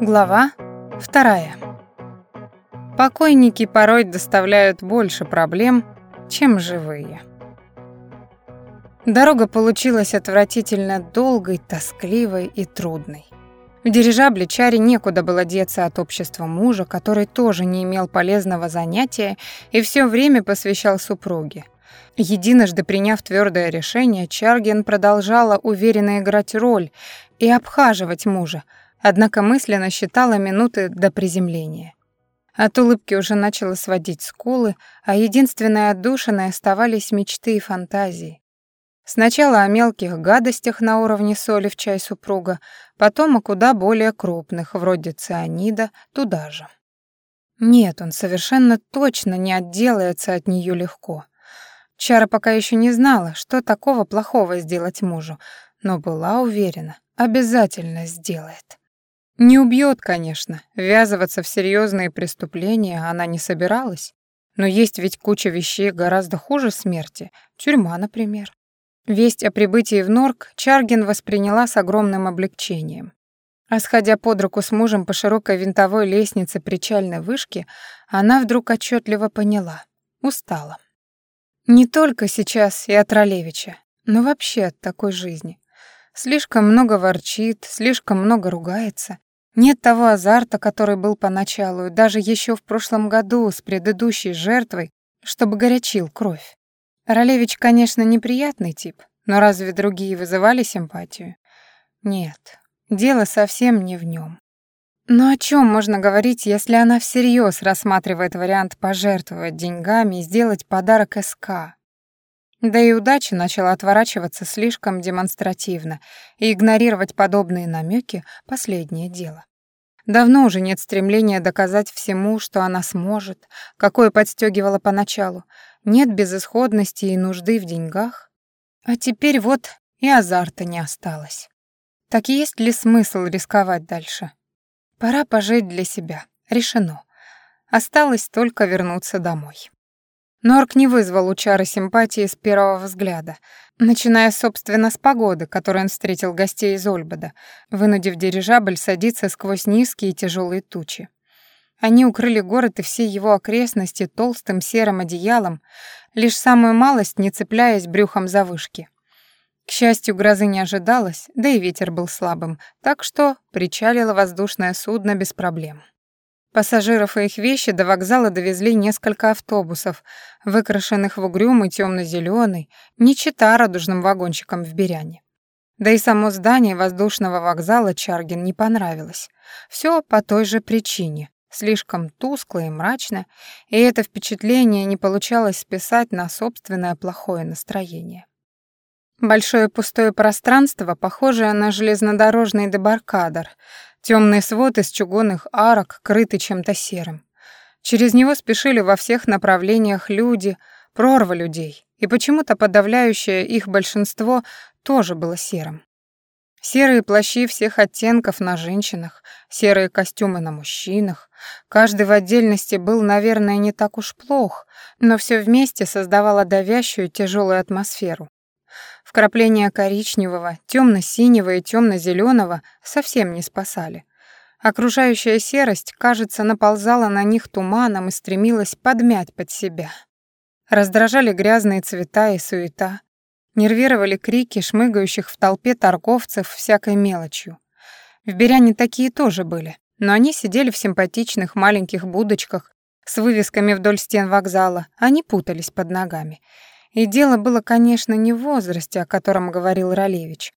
Глава вторая. Покойники порой доставляют больше проблем, чем живые. Дорога получилась отвратительно долгой, тоскливой и трудной. В дирижабле Чаре некуда было деться от общества мужа, который тоже не имел полезного занятия и все время посвящал супруге. Единожды приняв твердое решение, Чарген продолжала уверенно играть роль и обхаживать мужа, однако мысленно считала минуты до приземления. От улыбки уже начала сводить скулы, а единственной отдушиной оставались мечты и фантазии. Сначала о мелких гадостях на уровне соли в чай супруга, потом о куда более крупных, вроде цианида, туда же. Нет, он совершенно точно не отделается от нее легко. Чара пока еще не знала, что такого плохого сделать мужу, но была уверена, обязательно сделает. Не убьет, конечно, ввязываться в серьезные преступления она не собиралась, но есть ведь куча вещей гораздо хуже смерти, тюрьма, например. Весть о прибытии в Норк Чаргин восприняла с огромным облегчением. А сходя под руку с мужем по широкой винтовой лестнице причальной вышки, она вдруг отчетливо поняла — устала. Не только сейчас и от Ролевича, но вообще от такой жизни. Слишком много ворчит, слишком много ругается, нет того азарта, который был поначалу, даже еще в прошлом году с предыдущей жертвой, чтобы горячил кровь. Ролевич, конечно, неприятный тип, но разве другие вызывали симпатию? Нет, дело совсем не в нем. Но о чем можно говорить, если она всерьез рассматривает вариант пожертвовать деньгами и сделать подарок СК? Да и удача начала отворачиваться слишком демонстративно, и игнорировать подобные намеки — последнее дело. Давно уже нет стремления доказать всему, что она сможет, какое подстегивало поначалу. Нет безысходности и нужды в деньгах. А теперь вот и азарта не осталось. Так есть ли смысл рисковать дальше? Пора пожить для себя. Решено. Осталось только вернуться домой. Норк не вызвал у Чары симпатии с первого взгляда, начиная, собственно, с погоды, которой он встретил гостей из Ольбода, вынудив дирижабль садиться сквозь низкие и тяжелые тучи. Они укрыли город и все его окрестности толстым серым одеялом, лишь самую малость не цепляясь брюхом за вышки. К счастью, грозы не ожидалось, да и ветер был слабым, так что причалило воздушное судно без проблем. Пассажиров и их вещи до вокзала довезли несколько автобусов, выкрашенных в угрюмый темно-зеленый, не чита радужным вагончикам в Беряне. Да и само здание воздушного вокзала Чаргин не понравилось. Все по той же причине. Слишком тускло и мрачно, и это впечатление не получалось списать на собственное плохое настроение. Большое пустое пространство, похожее на железнодорожный дебаркадер, Темный свод из чугунных арок, крытый чем-то серым. Через него спешили во всех направлениях люди, прорва людей, и почему-то подавляющее их большинство тоже было серым. Серые плащи всех оттенков на женщинах, серые костюмы на мужчинах. Каждый в отдельности был, наверное, не так уж плох, но все вместе создавало давящую тяжелую атмосферу. Вкрапления коричневого, темно-синего и темно-зеленого совсем не спасали. Окружающая серость, кажется, наползала на них туманом и стремилась подмять под себя. Раздражали грязные цвета и суета, нервировали крики шмыгающих в толпе торговцев всякой мелочью. В Беряне такие тоже были, но они сидели в симпатичных маленьких будочках с вывесками вдоль стен вокзала, они путались под ногами — и дело было, конечно, не в возрасте, о котором говорил Ролевич.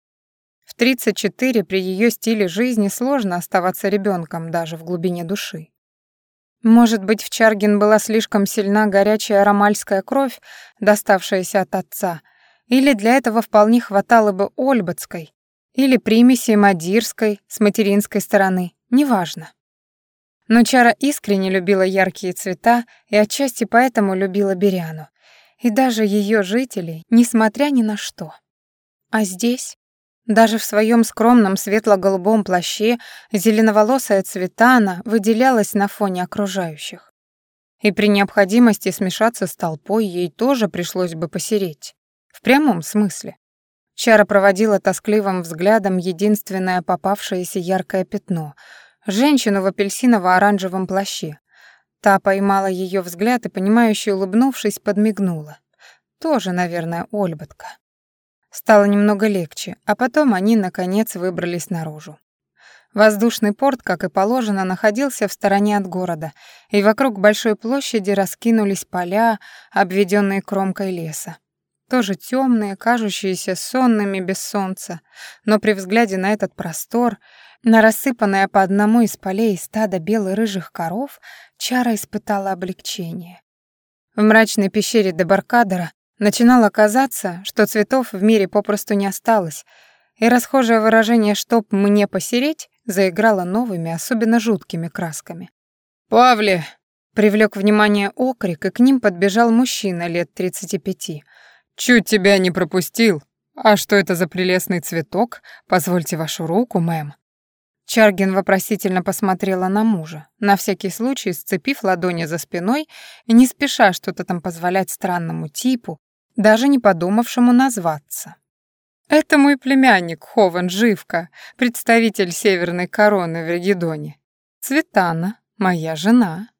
В 34 при ее стиле жизни сложно оставаться ребенком даже в глубине души. Может быть, в Чаргин была слишком сильна горячая ромальская кровь, доставшаяся от отца, или для этого вполне хватало бы ольбатской, или примеси мадирской с материнской стороны, неважно. Но Чара искренне любила яркие цвета и отчасти поэтому любила Беряну, и даже ее жителей, несмотря ни на что. А здесь, даже в своем скромном светло-голубом плаще, зеленоволосая Цветана выделялась на фоне окружающих. И при необходимости смешаться с толпой ей тоже пришлось бы посереть. В прямом смысле. Чара проводила тоскливым взглядом единственное попавшееся яркое пятно — женщину в апельсиново-оранжевом плаще. Та поймала ее взгляд и, понимающе улыбнувшись, подмигнула. Тоже, наверное, Ольбатка. Стало немного легче, а потом они, наконец, выбрались наружу. Воздушный порт, как и положено, находился в стороне от города, и вокруг большой площади раскинулись поля, обведенные кромкой леса. Тоже темные, кажущиеся сонными без солнца, но при взгляде на этот простор, на рассыпанное по одному из полей стадо бело-рыжих коров, Чара испытала облегчение. В мрачной пещере Дебаркадера начинало казаться, что цветов в мире попросту не осталось, и расхожее выражение «чтоб мне посереть» заиграло новыми, особенно жуткими красками. «Павле!» — привлек внимание окрик, и к ним подбежал мужчина лет 35. «Чуть тебя не пропустил. А что это за прелестный цветок? Позвольте вашу руку, мэм». Чаргин вопросительно посмотрела на мужа, на всякий случай сцепив ладони за спиной и не спеша что-то там позволять странному типу, даже не подумавшему назваться. Это мой племянник Хован Живка, представитель Северной короны в Регидоне. Цветана, моя жена.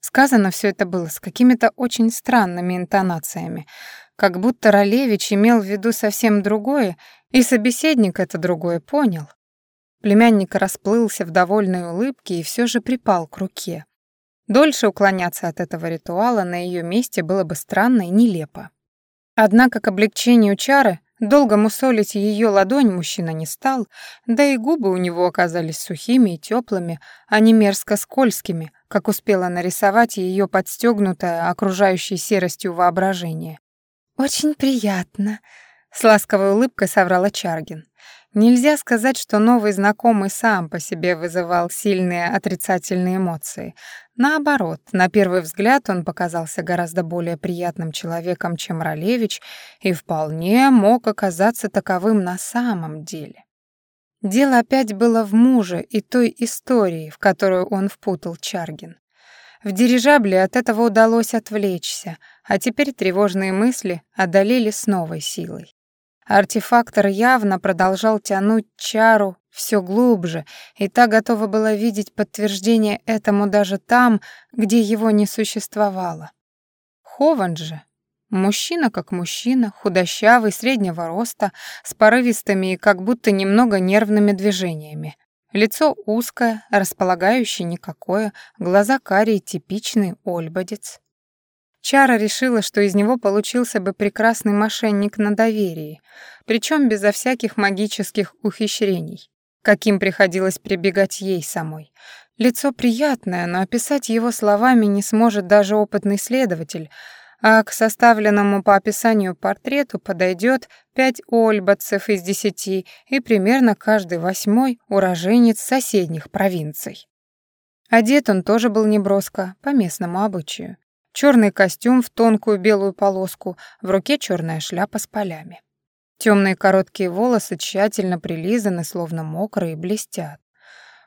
Сказано все это было с какими-то очень странными интонациями, как будто Ролевич имел в виду совсем другое, и собеседник это другое понял. Племянник расплылся в довольной улыбке и все же припал к руке. Дольше уклоняться от этого ритуала на ее месте было бы странно и нелепо. Однако к облегчению чары Долго мусолить ее ладонь мужчина не стал, да и губы у него оказались сухими и теплыми, а не мерзко скользкими, как успела нарисовать ее подстегнутое окружающей серостью воображение. «Очень приятно», — с ласковой улыбкой соврала Чаргин. Нельзя сказать, что новый знакомый сам по себе вызывал сильные отрицательные эмоции. Наоборот, на первый взгляд он показался гораздо более приятным человеком, чем Ролевич, и вполне мог оказаться таковым на самом деле. Дело опять было в муже и той истории, в которую он впутал Чаргин. В дирижабле от этого удалось отвлечься, а теперь тревожные мысли одолели с новой силой. Артефактор явно продолжал тянуть чару все глубже, и та готова была видеть подтверждение этому даже там, где его не существовало. Хован же, мужчина как мужчина, худощавый, среднего роста, с порывистыми и как будто немного нервными движениями. Лицо узкое, располагающее никакое, глаза карие, типичный ольбодец. Чара решила, что из него получился бы прекрасный мошенник на доверии, причем безо всяких магических ухищрений, каким приходилось прибегать ей самой. Лицо приятное, но описать его словами не сможет даже опытный следователь, а к составленному по описанию портрету подойдет пять ольбатцев из десяти и примерно каждый восьмой уроженец соседних провинций. Одет он тоже был неброско, по местному обычаю. Черный костюм в тонкую белую полоску, в руке черная шляпа с полями. Темные короткие волосы тщательно прилизаны, словно мокрые, блестят.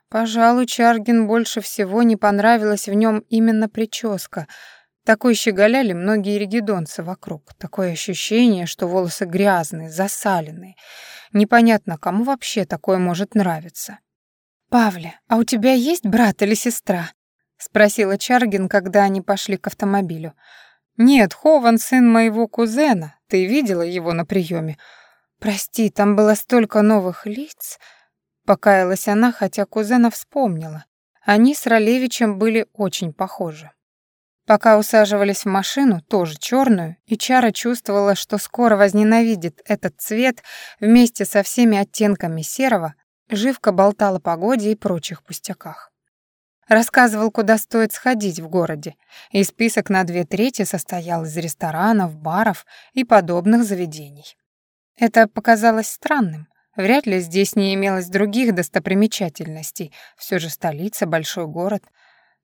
Пожалуй, Чаргин больше всего не понравилась в нем именно прическа. Такой щеголяли многие регидонцы вокруг. Такое ощущение, что волосы грязные, засаленные. Непонятно, кому вообще такое может нравиться. «Павле, а у тебя есть брат или сестра?» — спросила Чаргин, когда они пошли к автомобилю. «Нет, Хован сын моего кузена. Ты видела его на приеме? Прости, там было столько новых лиц». Покаялась она, хотя кузена вспомнила. Они с Ролевичем были очень похожи. Пока усаживались в машину, тоже черную, и Чара чувствовала, что скоро возненавидит этот цвет вместе со всеми оттенками серого, Живка болтала о погоде и прочих пустяках. Рассказывал, куда стоит сходить в городе, и список на две трети состоял из ресторанов, баров и подобных заведений. Это показалось странным. Вряд ли здесь не имелось других достопримечательностей, все же столица, большой город.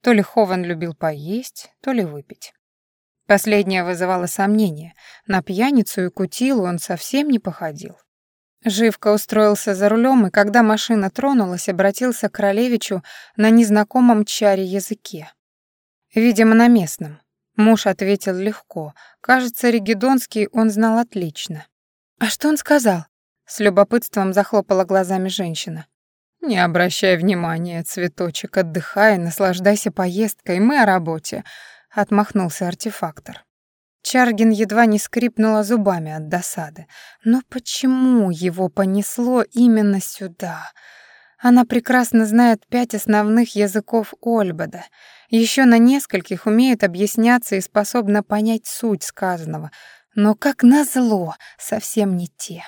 То ли Хован любил поесть, то ли выпить. Последнее вызывало сомнения. На пьяницу и кутилу он совсем не походил. Живко устроился за рулем, и когда машина тронулась, обратился к Королевичу на незнакомом чаре языке. Видимо, на местном. Муж ответил легко. Кажется, регидонский он знал отлично. «А что он сказал?» С любопытством захлопала глазами женщина. «Не обращай внимания, цветочек, отдыхай, наслаждайся поездкой, мы о работе», — отмахнулся артефактор. Чаргин едва не скрипнула зубами от досады. Но почему его понесло именно сюда? Она прекрасно знает пять основных языков Ольбада, еще на нескольких умеет объясняться и способна понять суть сказанного, но, как назло, совсем не те.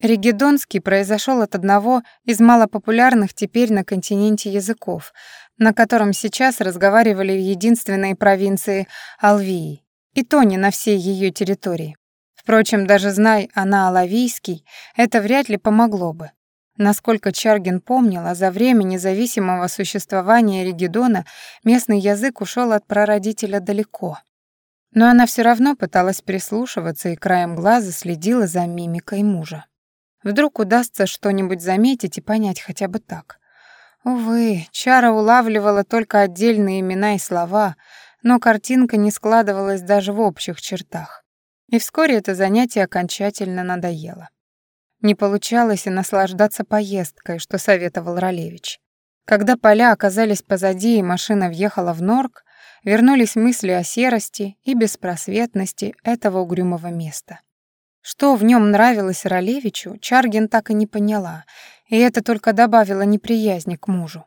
Регедонский произошел от одного из малопопулярных теперь на континенте языков, на котором сейчас разговаривали в единственной провинции Алвии, и то не на всей ее территории. Впрочем, даже знай она алавийский, это вряд ли помогло бы. Насколько Чаргин помнила, за время независимого существования Регедона местный язык ушел от прародителя далеко. Но она все равно пыталась прислушиваться и краем глаза следила за мимикой мужа. Вдруг удастся что-нибудь заметить и понять хотя бы так. Увы, Чара улавливала только отдельные имена и слова, но картинка не складывалась даже в общих чертах. И вскоре это занятие окончательно надоело. Не получалось и наслаждаться поездкой, что советовал Ролевич. Когда поля оказались позади и машина въехала в норк, вернулись мысли о серости и беспросветности этого угрюмого места. Что в нем нравилось Ролевичу, Чаргин так и не поняла, и это только добавило неприязни к мужу.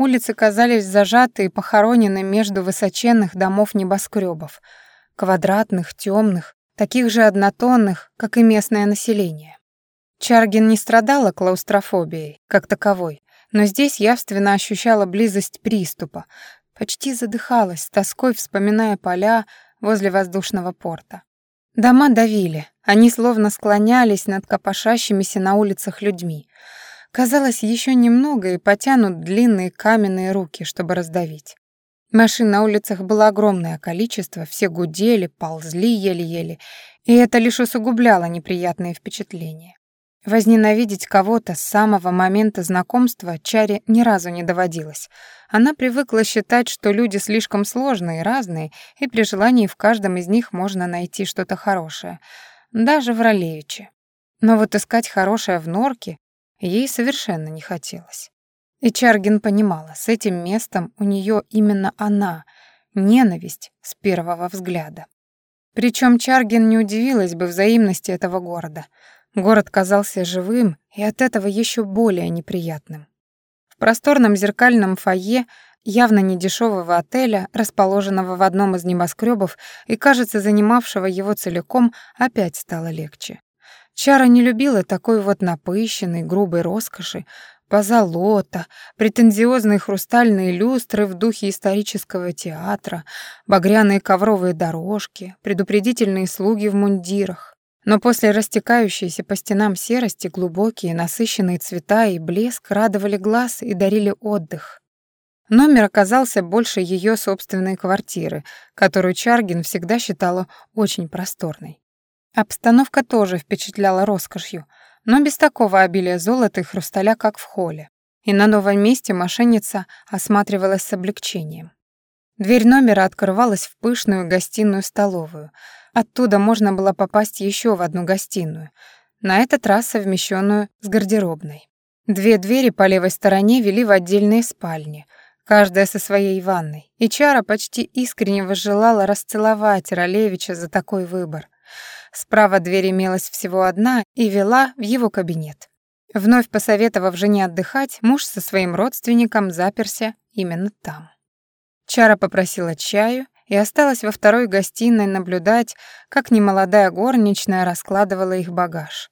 Улицы казались зажаты и похоронены между высоченных домов небоскребов, квадратных, темных, таких же однотонных, как и местное население. Чаргин не страдала клаустрофобией, как таковой, но здесь явственно ощущала близость приступа, почти задыхалась, с тоской вспоминая поля возле воздушного порта. Дома давили, они словно склонялись над копошащимися на улицах людьми. Казалось, еще немного и потянут длинные каменные руки, чтобы раздавить. Машин на улицах было огромное количество, все гудели, ползли еле-еле, и это лишь усугубляло неприятные впечатления. Возненавидеть кого-то с самого момента знакомства Чаре ни разу не доводилось. Она привыкла считать, что люди слишком сложные и разные, и при желании в каждом из них можно найти что-то хорошее. Даже в Ролевиче. Но вот искать хорошее в Норке ей совершенно не хотелось. И Чаргин понимала, с этим местом у нее именно она, ненависть с первого взгляда. Причем Чаргин не удивилась бы взаимности этого города — Город казался живым и от этого еще более неприятным. В просторном зеркальном фойе явно недешевого отеля, расположенного в одном из небоскребов и, кажется, занимавшего его целиком, опять стало легче. Чара не любила такой вот напыщенной, грубой роскоши, позолота, претензиозные хрустальные люстры в духе исторического театра, багряные ковровые дорожки, предупредительные слуги в мундирах. Но после растекающейся по стенам серости глубокие, насыщенные цвета и блеск радовали глаз и дарили отдых. Номер оказался больше ее собственной квартиры, которую Чаргин всегда считала очень просторной. Обстановка тоже впечатляла роскошью, но без такого обилия золота и хрусталя, как в холле. И на новом месте мошенница осматривалась с облегчением. Дверь номера открывалась в пышную гостиную-столовую — Оттуда можно было попасть еще в одну гостиную, на этот раз совмещенную с гардеробной. Две двери по левой стороне вели в отдельные спальни, каждая со своей ванной, и Чара почти искренне возжелала расцеловать Ролевича за такой выбор. Справа дверь имелась всего одна и вела в его кабинет. Вновь посоветовав жене отдыхать, муж со своим родственником заперся именно там. Чара попросила чаю и осталась во второй гостиной наблюдать, как немолодая горничная раскладывала их багаж.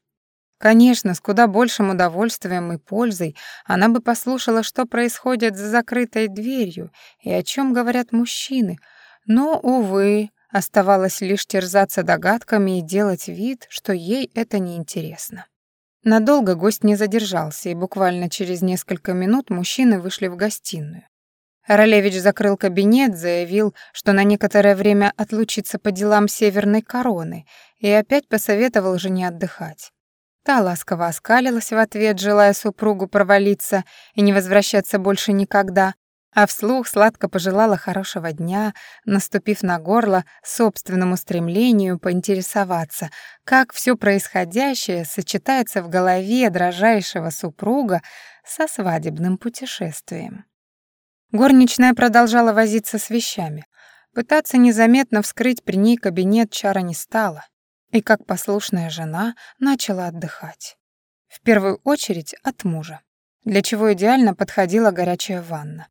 Конечно, с куда большим удовольствием и пользой она бы послушала, что происходит за закрытой дверью и о чем говорят мужчины, но, увы, оставалось лишь терзаться догадками и делать вид, что ей это неинтересно. Надолго гость не задержался, и буквально через несколько минут мужчины вышли в гостиную. Ролевич закрыл кабинет, заявил, что на некоторое время отлучится по делам Северной Короны и опять посоветовал жене отдыхать. Та ласково оскалилась в ответ, желая супругу провалиться и не возвращаться больше никогда, а вслух сладко пожелала хорошего дня, наступив на горло собственному стремлению поинтересоваться, как все происходящее сочетается в голове дрожайшего супруга со свадебным путешествием. Горничная продолжала возиться с вещами. Пытаться незаметно вскрыть при ней кабинет Чара не стала, и как послушная жена начала отдыхать. В первую очередь от мужа, для чего идеально подходила горячая ванна.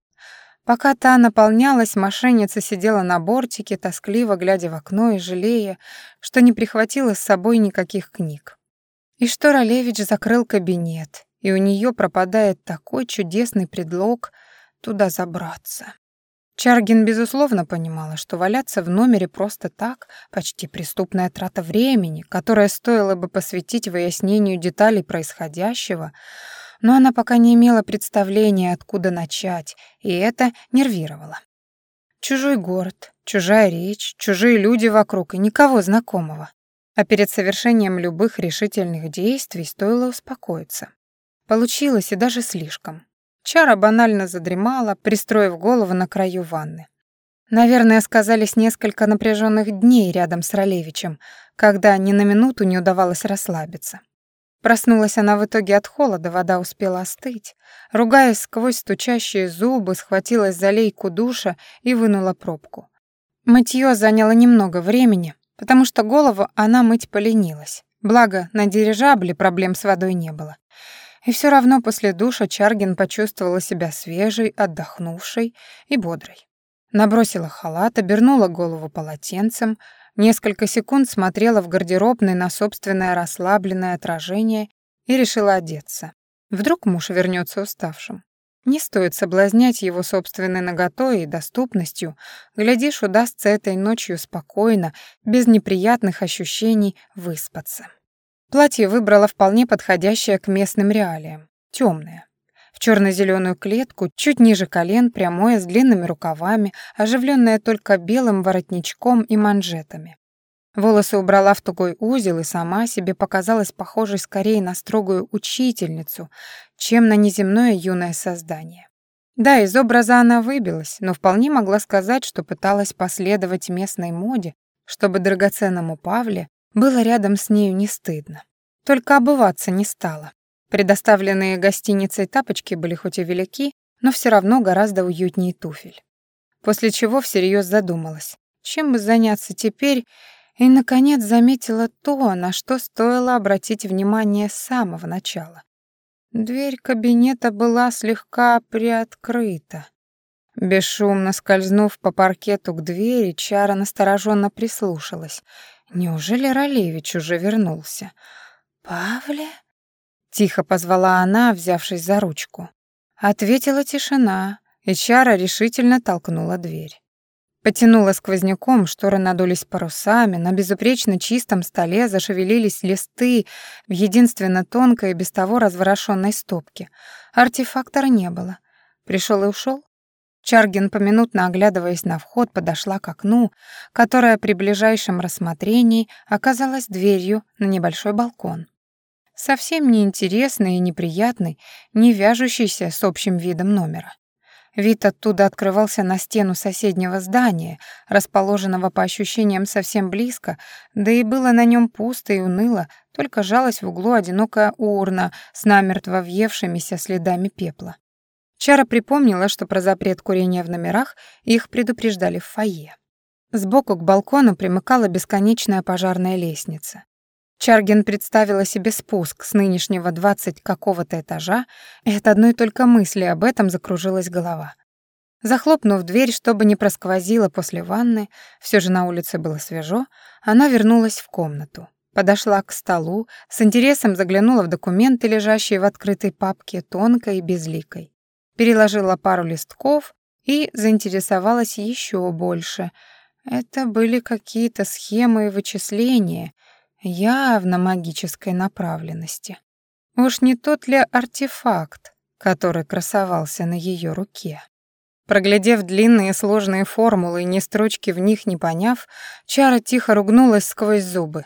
Пока та наполнялась, мошенница сидела на бортике, тоскливо глядя в окно и жалея, что не прихватила с собой никаких книг. И что Ролевич закрыл кабинет, и у нее пропадает такой чудесный предлог туда забраться. Чаргин, безусловно, понимала, что валяться в номере просто так — почти преступная трата времени, которая стоило бы посвятить выяснению деталей происходящего, но она пока не имела представления, откуда начать, и это нервировало. Чужой город, чужая речь, чужие люди вокруг и никого знакомого. А перед совершением любых решительных действий стоило успокоиться. Получилось и даже слишком. Чара банально задремала, пристроив голову на краю ванны. Наверное, сказались несколько напряженных дней рядом с Ролевичем, когда ни на минуту не удавалось расслабиться. Проснулась она в итоге от холода, вода успела остыть. Ругаясь сквозь стучащие зубы, схватилась за лейку душа и вынула пробку. Мытье заняло немного времени, потому что голову она мыть поленилась. Благо, на дирижабле проблем с водой не было. И все равно после душа Чаргин почувствовала себя свежей, отдохнувшей и бодрой. Набросила халат, обернула голову полотенцем, несколько секунд смотрела в гардеробной на собственное расслабленное отражение и решила одеться. Вдруг муж вернется уставшим. Не стоит соблазнять его собственной наготой и доступностью, глядишь, удастся этой ночью спокойно, без неприятных ощущений выспаться. Платье выбрала вполне подходящее к местным реалиям, темное. В черно-зеленую клетку, чуть ниже колен, прямое, с длинными рукавами, оживленное только белым воротничком и манжетами. Волосы убрала в тугой узел и сама себе показалась похожей скорее на строгую учительницу, чем на неземное юное создание. Да, из образа она выбилась, но вполне могла сказать, что пыталась последовать местной моде, чтобы драгоценному Павле было рядом с нею не стыдно. Только обуваться не стало. Предоставленные гостиницей тапочки были хоть и велики, но все равно гораздо уютнее туфель. После чего всерьез задумалась, чем бы заняться теперь, и, наконец, заметила то, на что стоило обратить внимание с самого начала. Дверь кабинета была слегка приоткрыта. Бесшумно скользнув по паркету к двери, Чара настороженно прислушалась Неужели Ролевич уже вернулся? «Павле?» — тихо позвала она, взявшись за ручку. Ответила тишина, и Чара решительно толкнула дверь. Потянула сквозняком, шторы надулись парусами, на безупречно чистом столе зашевелились листы в единственно тонкой и без того разворошенной стопке. Артефактора не было. Пришел и ушел. Чаргин, поминутно оглядываясь на вход, подошла к окну, которое при ближайшем рассмотрении оказалось дверью на небольшой балкон. Совсем неинтересный и неприятный, не вяжущийся с общим видом номера. Вид оттуда открывался на стену соседнего здания, расположенного по ощущениям совсем близко, да и было на нем пусто и уныло, только жалась в углу одинокая урна с намертво въевшимися следами пепла. Чара припомнила, что про запрет курения в номерах их предупреждали в фойе. Сбоку к балкону примыкала бесконечная пожарная лестница. Чаргин представила себе спуск с нынешнего двадцать какого-то этажа, и от одной только мысли об этом закружилась голова. Захлопнув дверь, чтобы не просквозило после ванны, все же на улице было свежо, она вернулась в комнату. Подошла к столу, с интересом заглянула в документы, лежащие в открытой папке, тонкой и безликой переложила пару листков и заинтересовалась еще больше. Это были какие-то схемы и вычисления, явно магической направленности. Уж не тот ли артефакт, который красовался на ее руке? Проглядев длинные сложные формулы и ни строчки в них не поняв, Чара тихо ругнулась сквозь зубы.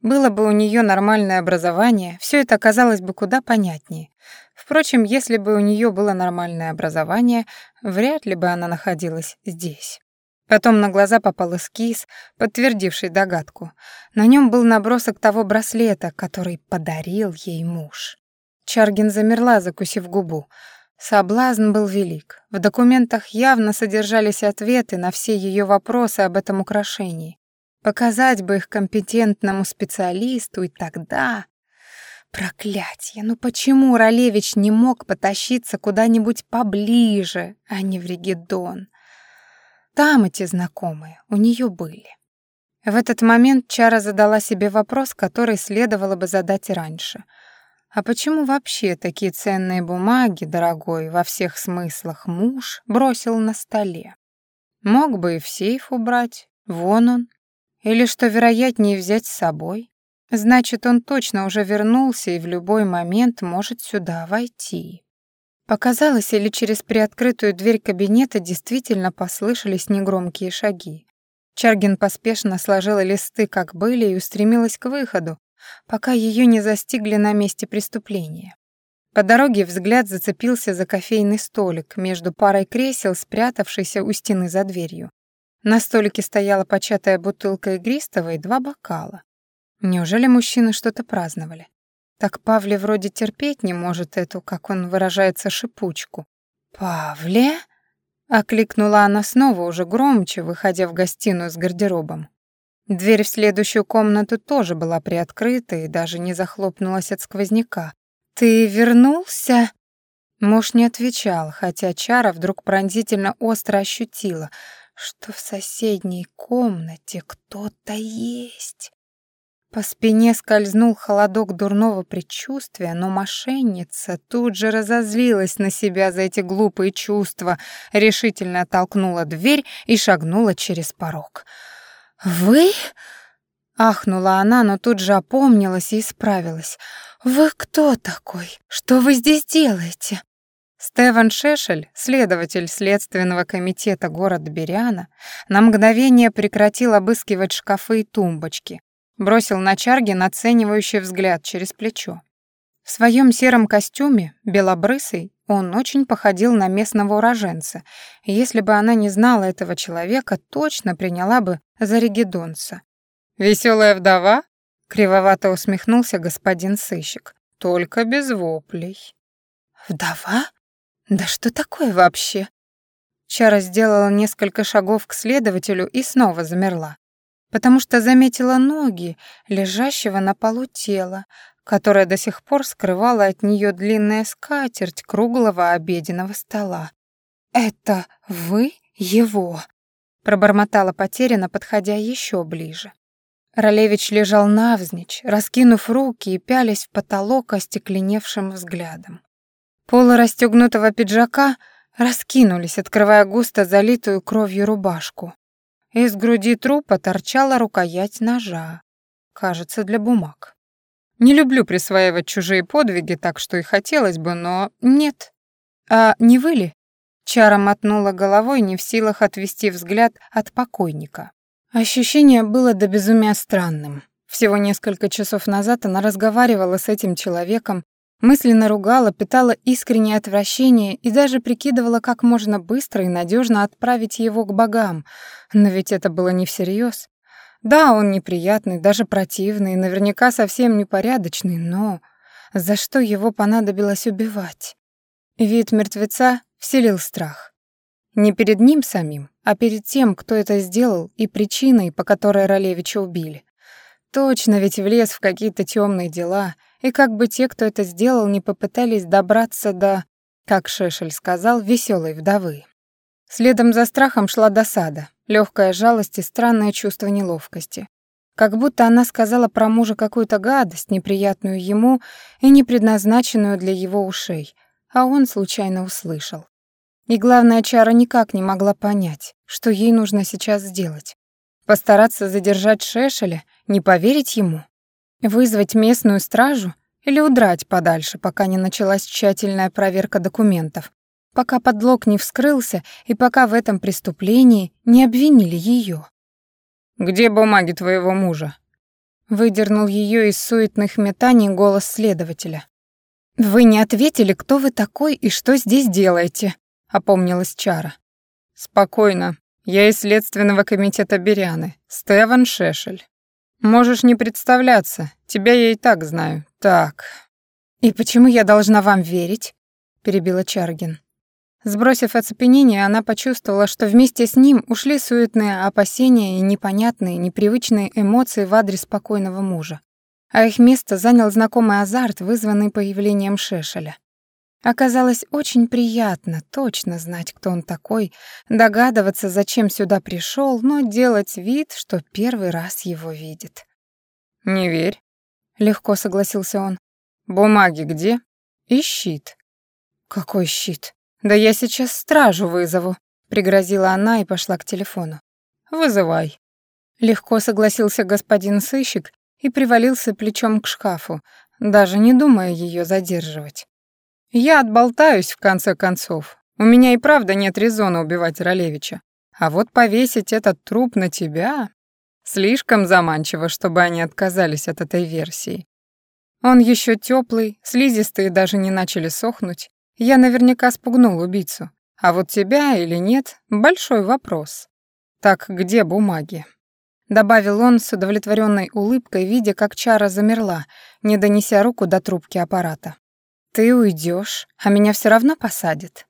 Было бы у нее нормальное образование, все это казалось бы куда понятнее. Впрочем, если бы у нее было нормальное образование, вряд ли бы она находилась здесь. Потом на глаза попал эскиз, подтвердивший догадку. На нем был набросок того браслета, который подарил ей муж. Чаргин замерла, закусив губу. Соблазн был велик. В документах явно содержались ответы на все ее вопросы об этом украшении. Показать бы их компетентному специалисту, и тогда... Проклятье, ну почему Ролевич не мог потащиться куда-нибудь поближе, а не в Ригидон? Там эти знакомые у нее были. В этот момент Чара задала себе вопрос, который следовало бы задать раньше. А почему вообще такие ценные бумаги, дорогой, во всех смыслах муж бросил на столе? Мог бы и в сейф убрать, вон он. Или, что вероятнее, взять с собой. Значит, он точно уже вернулся и в любой момент может сюда войти. Показалось, или через приоткрытую дверь кабинета действительно послышались негромкие шаги. Чаргин поспешно сложила листы, как были, и устремилась к выходу, пока ее не застигли на месте преступления. По дороге взгляд зацепился за кофейный столик между парой кресел, спрятавшийся у стены за дверью. На столике стояла початая бутылка игристого и два бокала. Неужели мужчины что-то праздновали? Так Павле вроде терпеть не может эту, как он выражается, шипучку. «Павле?» Окликнула она снова уже громче, выходя в гостиную с гардеробом. Дверь в следующую комнату тоже была приоткрыта и даже не захлопнулась от сквозняка. «Ты вернулся?» Муж не отвечал, хотя Чара вдруг пронзительно остро ощутила, что в соседней комнате кто-то есть. По спине скользнул холодок дурного предчувствия, но мошенница тут же разозлилась на себя за эти глупые чувства, решительно оттолкнула дверь и шагнула через порог. «Вы?» — ахнула она, но тут же опомнилась и исправилась. «Вы кто такой? Что вы здесь делаете?» Стеван Шешель, следователь Следственного комитета города Бериана, на мгновение прекратил обыскивать шкафы и тумбочки, Бросил на Чаргин оценивающий взгляд через плечо. В своем сером костюме, белобрысый, он очень походил на местного уроженца, и если бы она не знала этого человека, точно приняла бы за регидонца. «Веселая вдова?» — кривовато усмехнулся господин сыщик. «Только без воплей». «Вдова? Да что такое вообще?» Чара сделала несколько шагов к следователю и снова замерла потому что заметила ноги лежащего на полу тела, которое до сих пор скрывала от нее длинная скатерть круглого обеденного стола. «Это вы его?» — пробормотала потеряно, подходя еще ближе. Ролевич лежал навзничь, раскинув руки и пялясь в потолок остекленевшим взглядом. Полы расстегнутого пиджака раскинулись, открывая густо залитую кровью рубашку. Из груди трупа торчала рукоять ножа, кажется, для бумаг. Не люблю присваивать чужие подвиги, так что и хотелось бы, но нет. А не вы ли? Чара мотнула головой, не в силах отвести взгляд от покойника. Ощущение было до безумия странным. Всего несколько часов назад она разговаривала с этим человеком, Мысленно ругала, питала искреннее отвращение и даже прикидывала, как можно быстро и надежно отправить его к богам. Но ведь это было не всерьез. Да, он неприятный, даже противный, наверняка совсем непорядочный, но за что его понадобилось убивать? Вид мертвеца вселил страх. Не перед ним самим, а перед тем, кто это сделал, и причиной, по которой Ролевича убили. Точно ведь влез в какие-то темные дела — и как бы те, кто это сделал, не попытались добраться до, как Шешель сказал, веселой вдовы. Следом за страхом шла досада, легкая жалость и странное чувство неловкости. Как будто она сказала про мужа какую-то гадость, неприятную ему и не предназначенную для его ушей, а он случайно услышал. И главное, Чара никак не могла понять, что ей нужно сейчас сделать. Постараться задержать Шешеля, не поверить ему? Вызвать местную стражу или удрать подальше, пока не началась тщательная проверка документов, пока подлог не вскрылся и пока в этом преступлении не обвинили ее. «Где бумаги твоего мужа?» Выдернул ее из суетных метаний голос следователя. «Вы не ответили, кто вы такой и что здесь делаете», — опомнилась Чара. «Спокойно. Я из Следственного комитета Беряны, Стеван Шешель. Можешь не представляться, тебя я и так знаю. Так. «И почему я должна вам верить?» — перебила Чаргин. Сбросив оцепенение, она почувствовала, что вместе с ним ушли суетные опасения и непонятные, непривычные эмоции в адрес спокойного мужа. А их место занял знакомый азарт, вызванный появлением Шешеля. Оказалось очень приятно точно знать, кто он такой, догадываться, зачем сюда пришел, но делать вид, что первый раз его видит. «Не верь», — легко согласился он. «Бумаги где?» «И щит». «Какой щит?» «Да я сейчас стражу вызову», — пригрозила она и пошла к телефону. «Вызывай». Легко согласился господин сыщик и привалился плечом к шкафу, даже не думая ее задерживать. «Я отболтаюсь, в конце концов. У меня и правда нет резона убивать Ролевича. А вот повесить этот труп на тебя слишком заманчиво, чтобы они отказались от этой версии. Он еще теплый, слизистые даже не начали сохнуть, я наверняка спугнул убийцу. А вот тебя или нет — большой вопрос. Так где бумаги?» Добавил он с удовлетворенной улыбкой, видя, как Чара замерла, не донеся руку до трубки аппарата. «Ты уйдешь, а меня все равно посадят».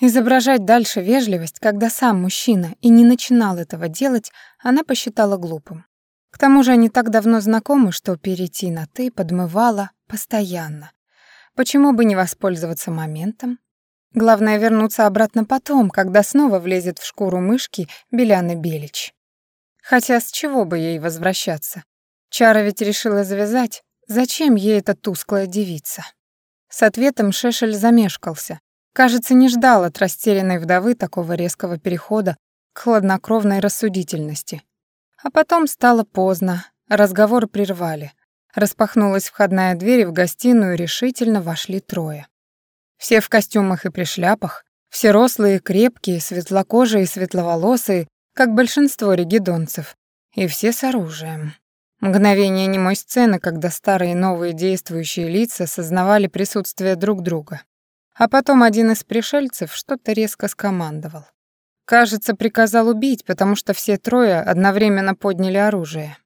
Изображать дальше вежливость, когда сам мужчина и не начинал этого делать, она посчитала глупым. К тому же они так давно знакомы, что перейти на «ты» подмывала постоянно. Почему бы не воспользоваться моментом? Главное вернуться обратно потом, когда снова влезет в шкуру мышки Беляны Белич. Хотя с чего бы ей возвращаться? Чара ведь решила завязать. Зачем ей эта тусклая девица? С ответом Шешель замешкался. Кажется, не ждал от растерянной вдовы такого резкого перехода к хладнокровной рассудительности. А потом стало поздно, разговор прервали. Распахнулась входная дверь, и в гостиную решительно вошли трое. Все в костюмах и при шляпах, все рослые, крепкие, светлокожие и светловолосые, как большинство регидонцев, и все с оружием. Мгновение немой сцены, когда старые и новые действующие лица сознавали присутствие друг друга. А потом один из пришельцев что-то резко скомандовал. Кажется, приказал убить, потому что все трое одновременно подняли оружие.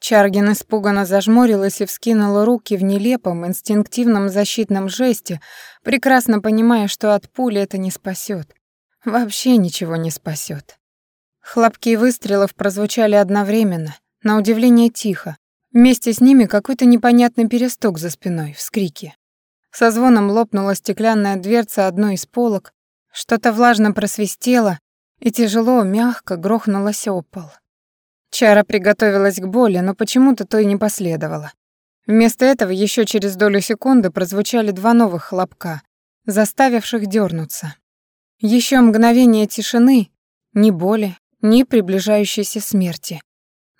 Чаргин испуганно зажмурилась и вскинула руки в нелепом, инстинктивном защитном жесте, прекрасно понимая, что от пули это не спасет. Вообще ничего не спасет. Хлопки выстрелов прозвучали одновременно, на удивление тихо. Вместе с ними какой-то непонятный перестук за спиной, вскрики. Со звоном лопнула стеклянная дверца одной из полок, что-то влажно просвистело и тяжело, мягко грохнулось о пол. Чара приготовилась к боли, но почему-то то и не последовало. Вместо этого еще через долю секунды прозвучали два новых хлопка, заставивших дернуться. Еще мгновение тишины, ни боли, ни приближающейся смерти.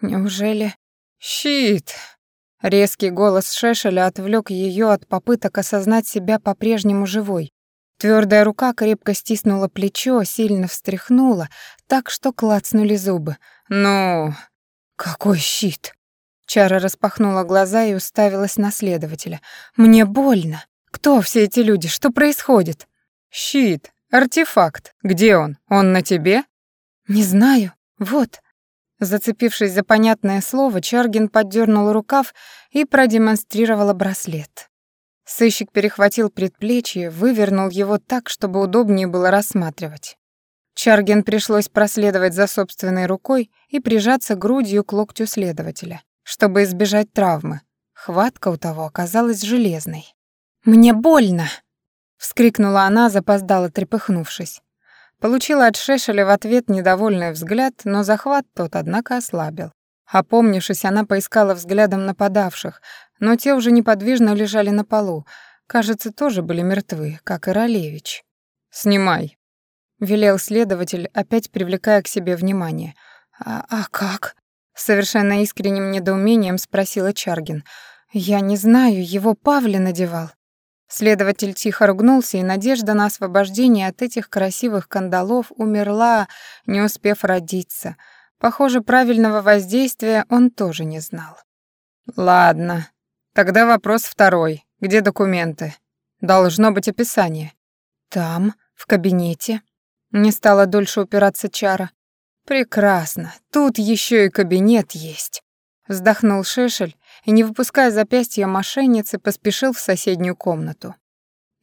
Неужели... «Щит!» Резкий голос Шешеля отвлек ее от попыток осознать себя по-прежнему живой. Твердая рука крепко стиснула плечо, сильно встряхнула, так что клацнули зубы. «Ну, какой щит!» Чара распахнула глаза и уставилась на следователя. «Мне больно. Кто все эти люди? Что происходит?» «Щит. Артефакт. Где он? Он на тебе?» «Не знаю. Вот». Зацепившись за понятное слово, Чаргин поддернул рукав и продемонстрировала браслет. Сыщик перехватил предплечье, вывернул его так, чтобы удобнее было рассматривать. Чарген пришлось проследовать за собственной рукой и прижаться грудью к локтю следователя, чтобы избежать травмы. Хватка у того оказалась железной. «Мне больно!» — вскрикнула она, запоздало трепыхнувшись. Получила от Шешеля в ответ недовольный взгляд, но захват тот, однако, ослабил. Опомнившись, она поискала взглядом нападавших, но те уже неподвижно лежали на полу. Кажется, тоже были мертвы, как и Ролевич. «Снимай», — велел следователь, опять привлекая к себе внимание. «А, а как?» — совершенно искренним недоумением спросила Чаргин. «Я не знаю, его Павли надевал». Следователь тихо ругнулся, и надежда на освобождение от этих красивых кандалов умерла, не успев родиться — Похоже, правильного воздействия он тоже не знал. Ладно. Тогда вопрос второй. Где документы? Должно быть описание. Там, в кабинете. Не стала дольше упираться Чара. Прекрасно. Тут еще и кабинет есть. Вздохнул Шешель и, не выпуская запястья мошенницы, поспешил в соседнюю комнату.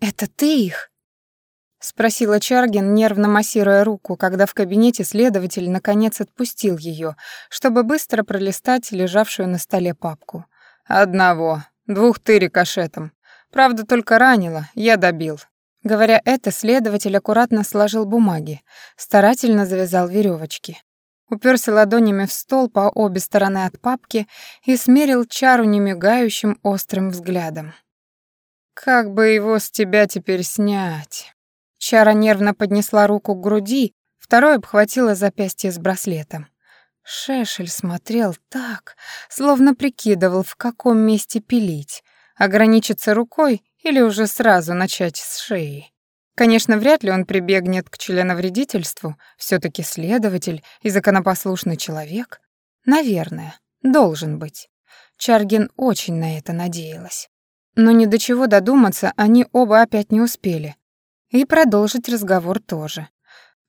«Это ты их?» — спросила Чаргин, нервно массируя руку, когда в кабинете следователь наконец отпустил ее, чтобы быстро пролистать лежавшую на столе папку. «Одного. Двух ты рикошетом. Правда, только ранила, я добил». Говоря это, следователь аккуратно сложил бумаги, старательно завязал веревочки. Уперся ладонями в стол по обе стороны от папки и смерил чару немигающим острым взглядом. «Как бы его с тебя теперь снять?» Чара нервно поднесла руку к груди, второй обхватила запястье с браслетом. Шешель смотрел так, словно прикидывал, в каком месте пилить, ограничиться рукой или уже сразу начать с шеи. Конечно, вряд ли он прибегнет к членовредительству, все таки следователь и законопослушный человек. Наверное, должен быть. Чаргин очень на это надеялась. Но ни до чего додуматься они оба опять не успели. И продолжить разговор тоже.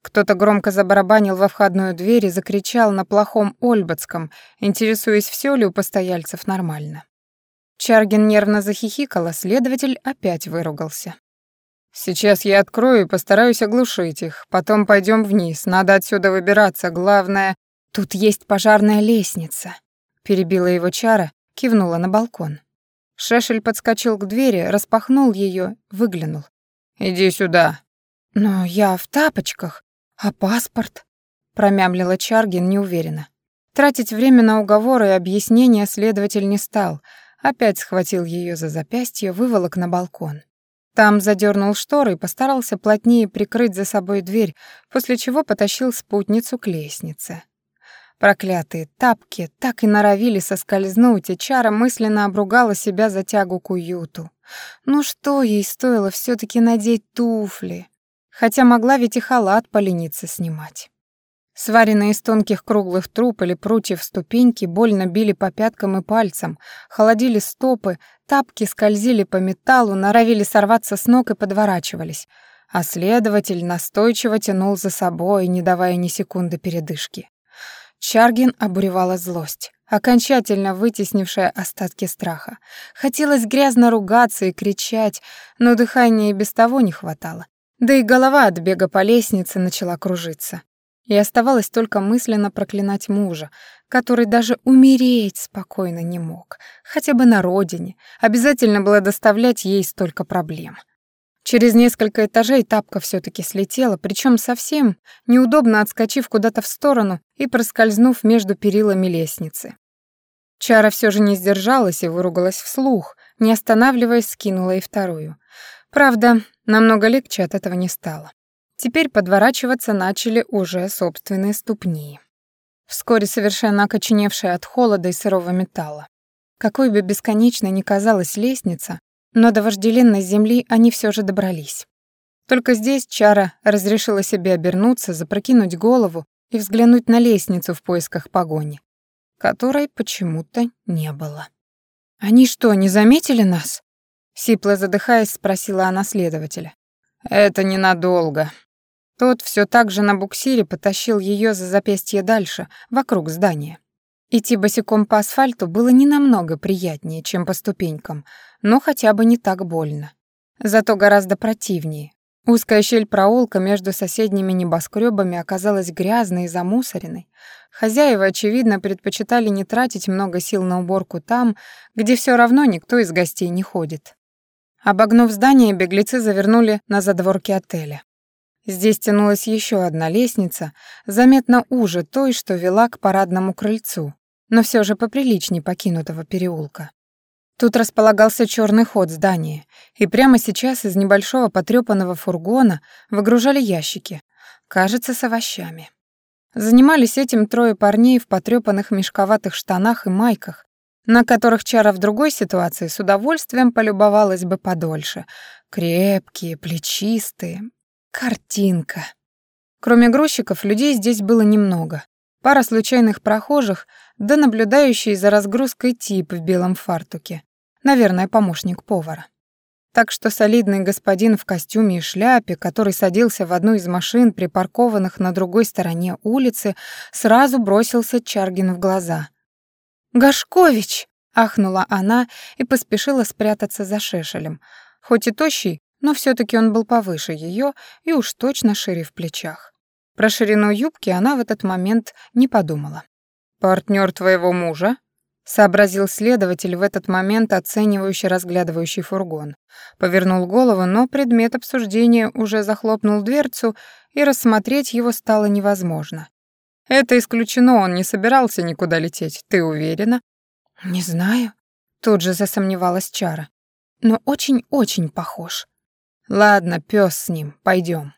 Кто-то громко забарабанил во входную дверь и закричал на плохом ольбатском, интересуясь, все ли у постояльцев нормально. Чаргин нервно захихикала, следователь опять выругался. «Сейчас я открою и постараюсь оглушить их. Потом пойдем вниз. Надо отсюда выбираться. Главное...» «Тут есть пожарная лестница», — перебила его Чара, кивнула на балкон. Шешель подскочил к двери, распахнул ее, выглянул. «Иди сюда». «Но я в тапочках, а паспорт?» промямлила Чаргин неуверенно. Тратить время на уговоры и объяснения следователь не стал, опять схватил ее за запястье, выволок на балкон. Там задернул шторы и постарался плотнее прикрыть за собой дверь, после чего потащил спутницу к лестнице. Проклятые тапки так и норовили соскользнуть, и Чара мысленно обругала себя за тягу к уюту. Ну что ей стоило все таки надеть туфли? Хотя могла ведь и халат полениться снимать. Сваренные из тонких круглых труб или прутьев ступеньки больно били по пяткам и пальцам, холодили стопы, тапки скользили по металлу, норовили сорваться с ног и подворачивались, а следователь настойчиво тянул за собой, не давая ни секунды передышки. Чаргин обуревала злость, окончательно вытеснившая остатки страха. Хотелось грязно ругаться и кричать, но дыхания и без того не хватало. Да и голова от бега по лестнице начала кружиться. И оставалось только мысленно проклинать мужа, который даже умереть спокойно не мог, хотя бы на родине. Обязательно было доставлять ей столько проблем. Через несколько этажей тапка все таки слетела, причем совсем неудобно отскочив куда-то в сторону и проскользнув между перилами лестницы. Чара все же не сдержалась и выругалась вслух, не останавливаясь, скинула и вторую. Правда, намного легче от этого не стало. Теперь подворачиваться начали уже собственные ступни. Вскоре совершенно окоченевшая от холода и сырого металла. Какой бы бесконечной ни казалась лестница, но до вожделенной земли они все же добрались. Только здесь Чара разрешила себе обернуться, запрокинуть голову и взглянуть на лестницу в поисках погони, которой почему-то не было. «Они что, не заметили нас?» Сипло задыхаясь, спросила она следователя. «Это ненадолго». Тот все так же на буксире потащил ее за запястье дальше, вокруг здания. Идти босиком по асфальту было не намного приятнее, чем по ступенькам, но хотя бы не так больно. Зато гораздо противнее. Узкая щель проулка между соседними небоскребами оказалась грязной и замусоренной. Хозяева, очевидно, предпочитали не тратить много сил на уборку там, где все равно никто из гостей не ходит. Обогнув здание, беглецы завернули на задворки отеля. Здесь тянулась еще одна лестница, заметно уже той, что вела к парадному крыльцу, но все же поприличнее покинутого переулка. Тут располагался черный ход здания, и прямо сейчас из небольшого потрепанного фургона выгружали ящики, кажется, с овощами. Занимались этим трое парней в потрепанных мешковатых штанах и майках, на которых Чара в другой ситуации с удовольствием полюбовалась бы подольше. Крепкие, плечистые, Картинка. Кроме грузчиков, людей здесь было немного. Пара случайных прохожих, да наблюдающий за разгрузкой тип в белом фартуке. Наверное, помощник повара. Так что солидный господин в костюме и шляпе, который садился в одну из машин, припаркованных на другой стороне улицы, сразу бросился Чаргин в глаза. «Гашкович!» — ахнула она и поспешила спрятаться за шешелем. Хоть и тощий, но все таки он был повыше ее и уж точно шире в плечах. Про ширину юбки она в этот момент не подумала. Партнер твоего мужа?» — сообразил следователь в этот момент, оценивающий разглядывающий фургон. Повернул голову, но предмет обсуждения уже захлопнул дверцу, и рассмотреть его стало невозможно. «Это исключено, он не собирался никуда лететь, ты уверена?» «Не знаю», — тут же засомневалась Чара. «Но очень-очень похож». «Ладно, пес с ним, пойдем.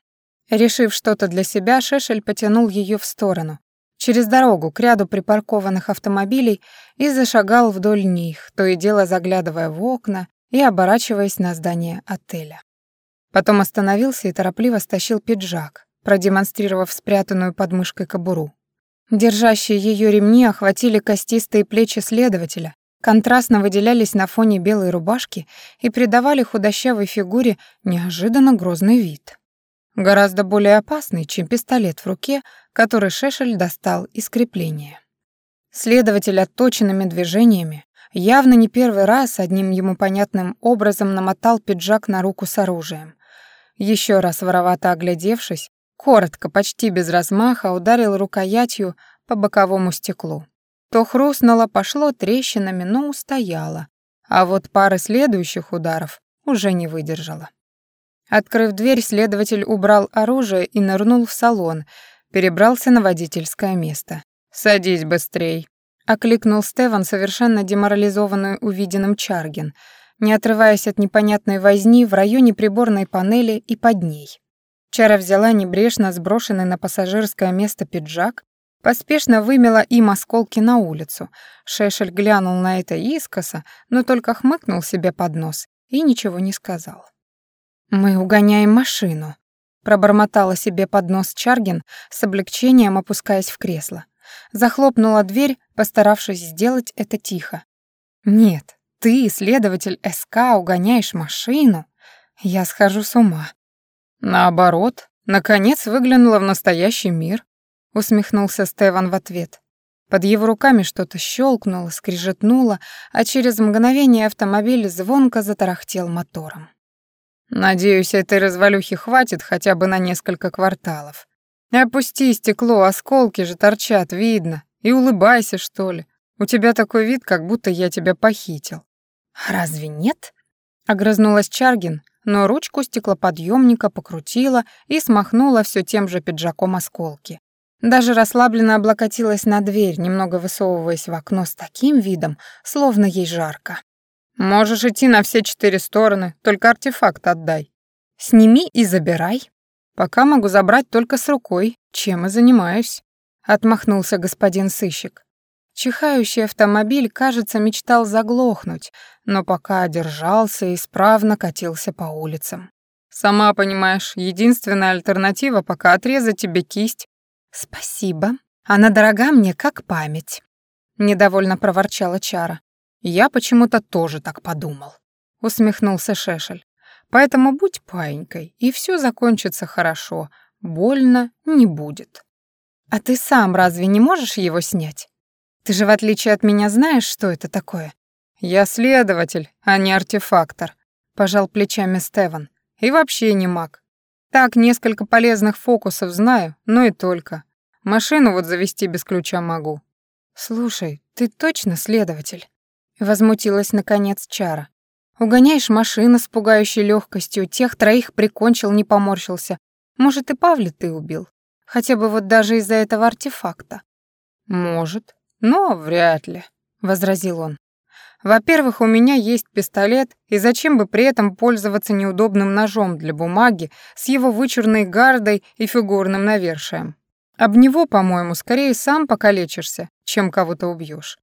Решив что-то для себя, Шешель потянул ее в сторону, через дорогу к ряду припаркованных автомобилей и зашагал вдоль них, то и дело заглядывая в окна и оборачиваясь на здание отеля. Потом остановился и торопливо стащил пиджак, продемонстрировав спрятанную под мышкой кобуру. Держащие ее ремни охватили костистые плечи следователя, контрастно выделялись на фоне белой рубашки и придавали худощавой фигуре неожиданно грозный вид. Гораздо более опасный, чем пистолет в руке, который Шешель достал из крепления. Следователь отточенными движениями, явно не первый раз одним ему понятным образом намотал пиджак на руку с оружием. Еще раз воровато оглядевшись, коротко, почти без размаха, ударил рукоятью по боковому стеклу. То хрустнуло, пошло трещинами, но устояло, а вот пары следующих ударов уже не выдержала. Открыв дверь, следователь убрал оружие и нырнул в салон, перебрался на водительское место. «Садись быстрей», — окликнул Стеван, совершенно деморализованную увиденным Чаргин, не отрываясь от непонятной возни в районе приборной панели и под ней. Чара взяла небрежно сброшенный на пассажирское место пиджак, поспешно вымела им осколки на улицу. Шешель глянул на это искоса, но только хмыкнул себе под нос и ничего не сказал. «Мы угоняем машину», — пробормотала себе под нос Чаргин, с облегчением опускаясь в кресло. Захлопнула дверь, постаравшись сделать это тихо. «Нет, ты, следователь СК, угоняешь машину? Я схожу с ума». «Наоборот, наконец выглянула в настоящий мир», — усмехнулся Стеван в ответ. Под его руками что-то щелкнуло, скрижетнуло, а через мгновение автомобиль звонко затарахтел мотором. Надеюсь, этой развалюхи хватит хотя бы на несколько кварталов. Опусти стекло, осколки же торчат, видно. И улыбайся, что ли. У тебя такой вид, как будто я тебя похитил. Разве нет? Огрызнулась Чаргин, но ручку стеклоподъемника покрутила и смахнула все тем же пиджаком осколки. Даже расслабленно облокотилась на дверь, немного высовываясь в окно с таким видом, словно ей жарко. Можешь идти на все четыре стороны, только артефакт отдай. Сними и забирай. Пока могу забрать только с рукой, чем и занимаюсь. Отмахнулся господин сыщик. Чихающий автомобиль, кажется, мечтал заглохнуть, но пока держался и исправно катился по улицам. Сама понимаешь, единственная альтернатива пока отрезать тебе кисть. Спасибо. Она дорога мне как память. Недовольно проворчала Чара. Я почему-то тоже так подумал, усмехнулся Шешель. Поэтому будь паинькой, и все закончится хорошо. Больно не будет. А ты сам разве не можешь его снять? Ты же в отличие от меня знаешь, что это такое. Я следователь, а не артефактор, пожал плечами Стеван. И вообще не маг. Так несколько полезных фокусов знаю, но и только. Машину вот завести без ключа могу. Слушай, ты точно следователь? Возмутилась, наконец, Чара. «Угоняешь машину с пугающей легкостью, тех троих прикончил, не поморщился. Может, и Павля ты убил? Хотя бы вот даже из-за этого артефакта». «Может, но вряд ли», — возразил он. «Во-первых, у меня есть пистолет, и зачем бы при этом пользоваться неудобным ножом для бумаги с его вычурной гардой и фигурным навершием? Об него, по-моему, скорее сам покалечишься, чем кого-то убьешь.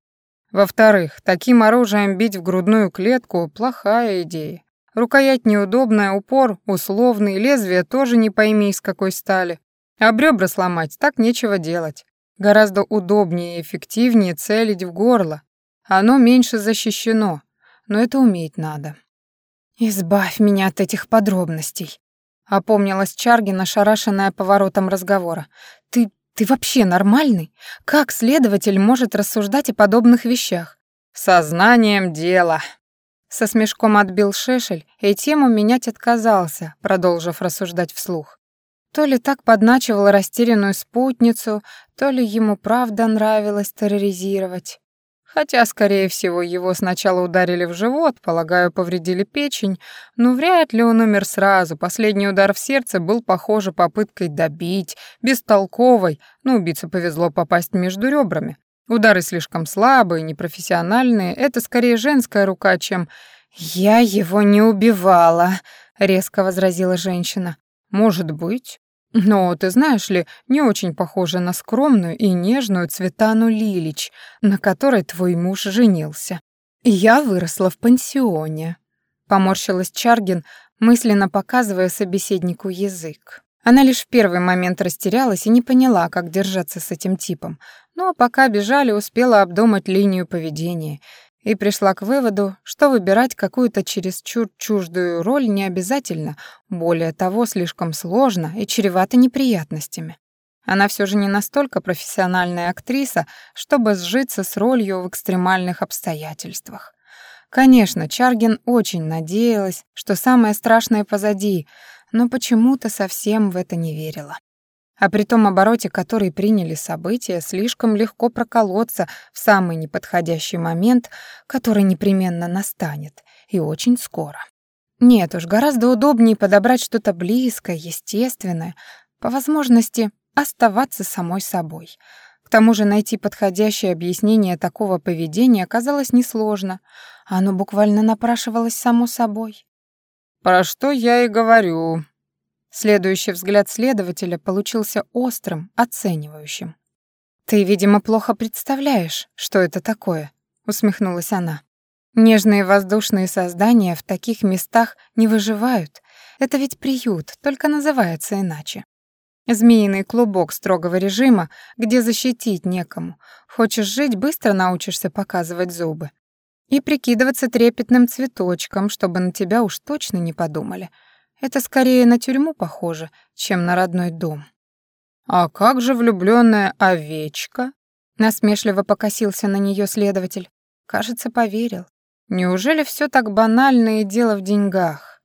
Во-вторых, таким оружием бить в грудную клетку — плохая идея. Рукоять неудобная, упор условный, лезвие тоже не пойми из какой стали. А ребра сломать так нечего делать. Гораздо удобнее и эффективнее целить в горло. Оно меньше защищено, но это уметь надо. «Избавь меня от этих подробностей», — опомнилась Чаргина, ошарашенная поворотом разговора. «Ты... Ты вообще нормальный? Как следователь может рассуждать о подобных вещах? Сознанием дела. Со смешком отбил Шешель и тему менять отказался, продолжив рассуждать вслух. То ли так подначивал растерянную спутницу, то ли ему правда нравилось терроризировать. Хотя, скорее всего, его сначала ударили в живот, полагаю, повредили печень, но вряд ли он умер сразу. Последний удар в сердце был, похоже, попыткой добить, бестолковой, но убийце повезло попасть между ребрами. Удары слишком слабые, непрофессиональные, это скорее женская рука, чем... «Я его не убивала», — резко возразила женщина. «Может быть. Но, ты знаешь ли, не очень похожа на скромную и нежную Цветану Лилич, на которой твой муж женился. Я выросла в пансионе. Поморщилась Чаргин, мысленно показывая собеседнику язык. Она лишь в первый момент растерялась и не поняла, как держаться с этим типом, но пока бежали, успела обдумать линию поведения — и пришла к выводу, что выбирать какую-то чересчур чуждую роль не обязательно, более того, слишком сложно и чревато неприятностями. Она все же не настолько профессиональная актриса, чтобы сжиться с ролью в экстремальных обстоятельствах. Конечно, Чаргин очень надеялась, что самое страшное позади, но почему-то совсем в это не верила. А при том обороте, который приняли события, слишком легко проколоться в самый неподходящий момент, который непременно настанет, и очень скоро. Нет уж, гораздо удобнее подобрать что-то близкое, естественное, по возможности оставаться самой собой. К тому же найти подходящее объяснение такого поведения оказалось несложно, оно буквально напрашивалось само собой. «Про что я и говорю», Следующий взгляд следователя получился острым, оценивающим. «Ты, видимо, плохо представляешь, что это такое», — усмехнулась она. «Нежные воздушные создания в таких местах не выживают. Это ведь приют, только называется иначе. Змеиный клубок строгого режима, где защитить некому. Хочешь жить, быстро научишься показывать зубы. И прикидываться трепетным цветочком, чтобы на тебя уж точно не подумали. Это скорее на тюрьму похоже, чем на родной дом. А как же влюбленная овечка? Насмешливо покосился на нее следователь. Кажется, поверил. Неужели все так банально и дело в деньгах?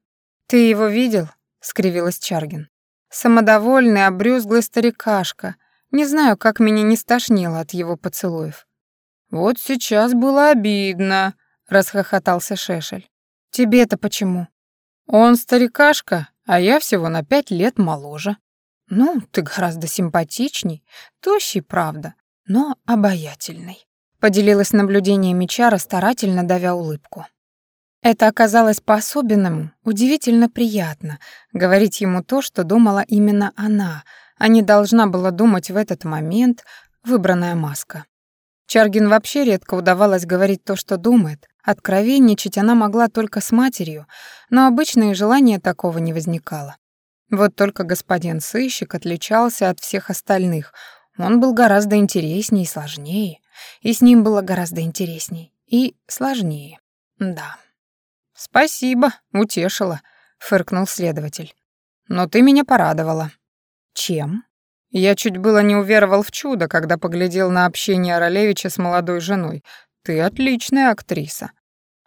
Ты его видел? скривилась Чаргин. Самодовольный, обрюзглый старикашка. Не знаю, как меня не стошнило от его поцелуев. Вот сейчас было обидно, расхохотался Шешель. Тебе-то почему? Он старикашка, а я всего на пять лет моложе. Ну, ты гораздо симпатичней, тощий, правда, но обаятельный. Поделилась наблюдениями Чара, старательно давя улыбку. Это оказалось по-особенному, удивительно приятно, говорить ему то, что думала именно она, а не должна была думать в этот момент выбранная маска. Чаргин вообще редко удавалось говорить то, что думает, Откровенничать она могла только с матерью, но обычно и желания такого не возникало. Вот только господин сыщик отличался от всех остальных. Он был гораздо интереснее и сложнее. И с ним было гораздо интереснее и сложнее. Да. «Спасибо, утешила», — фыркнул следователь. «Но ты меня порадовала». «Чем?» Я чуть было не уверовал в чудо, когда поглядел на общение Ролевича с молодой женой. Ты отличная актриса.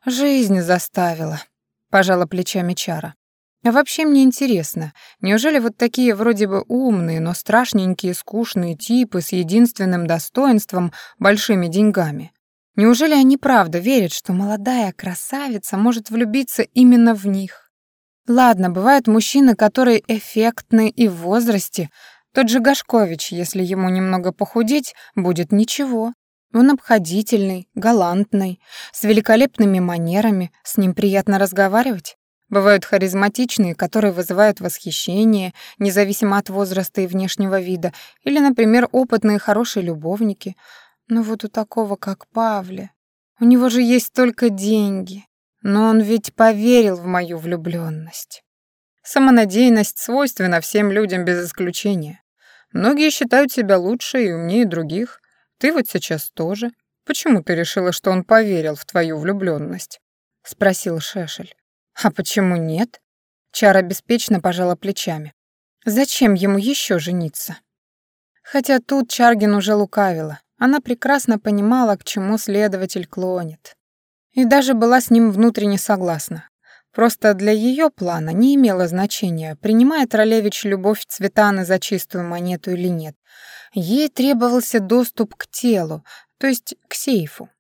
Жизнь заставила, пожала плечами Чара. А вообще мне интересно, неужели вот такие вроде бы умные, но страшненькие, скучные типы с единственным достоинством большими деньгами? Неужели они правда верят, что молодая красавица может влюбиться именно в них? Ладно, бывают мужчины, которые эффектны и в возрасте. Тот же Гашкович, если ему немного похудеть, будет ничего. Он обходительный, галантный, с великолепными манерами, с ним приятно разговаривать. Бывают харизматичные, которые вызывают восхищение, независимо от возраста и внешнего вида, или, например, опытные хорошие любовники. Но вот у такого, как Павле, у него же есть только деньги. Но он ведь поверил в мою влюблённость. Самонадеянность свойственна всем людям без исключения. Многие считают себя лучше и умнее других, ты вот сейчас тоже. Почему ты решила, что он поверил в твою влюблённость? спросил Шешель. А почему нет? Чара беспечно пожала плечами. Зачем ему ещё жениться? Хотя тут Чаргин уже лукавила. Она прекрасно понимала, к чему следователь клонит. И даже была с ним внутренне согласна. Просто для ее плана не имело значения, принимает Ролевич любовь Цветаны за чистую монету или нет. Ей требовался доступ к телу, то есть к сейфу.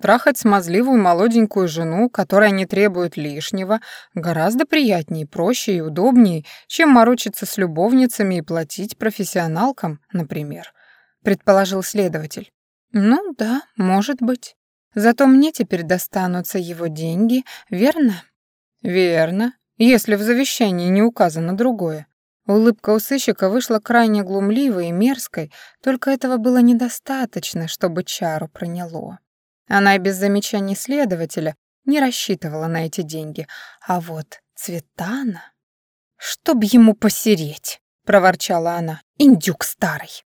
Трахать смазливую молоденькую жену, которая не требует лишнего, гораздо приятнее, проще и удобнее, чем морочиться с любовницами и платить профессионалкам, например, предположил следователь. Ну да, может быть. Зато мне теперь достанутся его деньги, верно? Верно, если в завещании не указано другое. Улыбка у сыщика вышла крайне глумливой и мерзкой, только этого было недостаточно, чтобы чару проняло. Она и без замечаний следователя не рассчитывала на эти деньги. А вот Цветана... «Чтоб ему посереть!» — проворчала она. «Индюк старый!»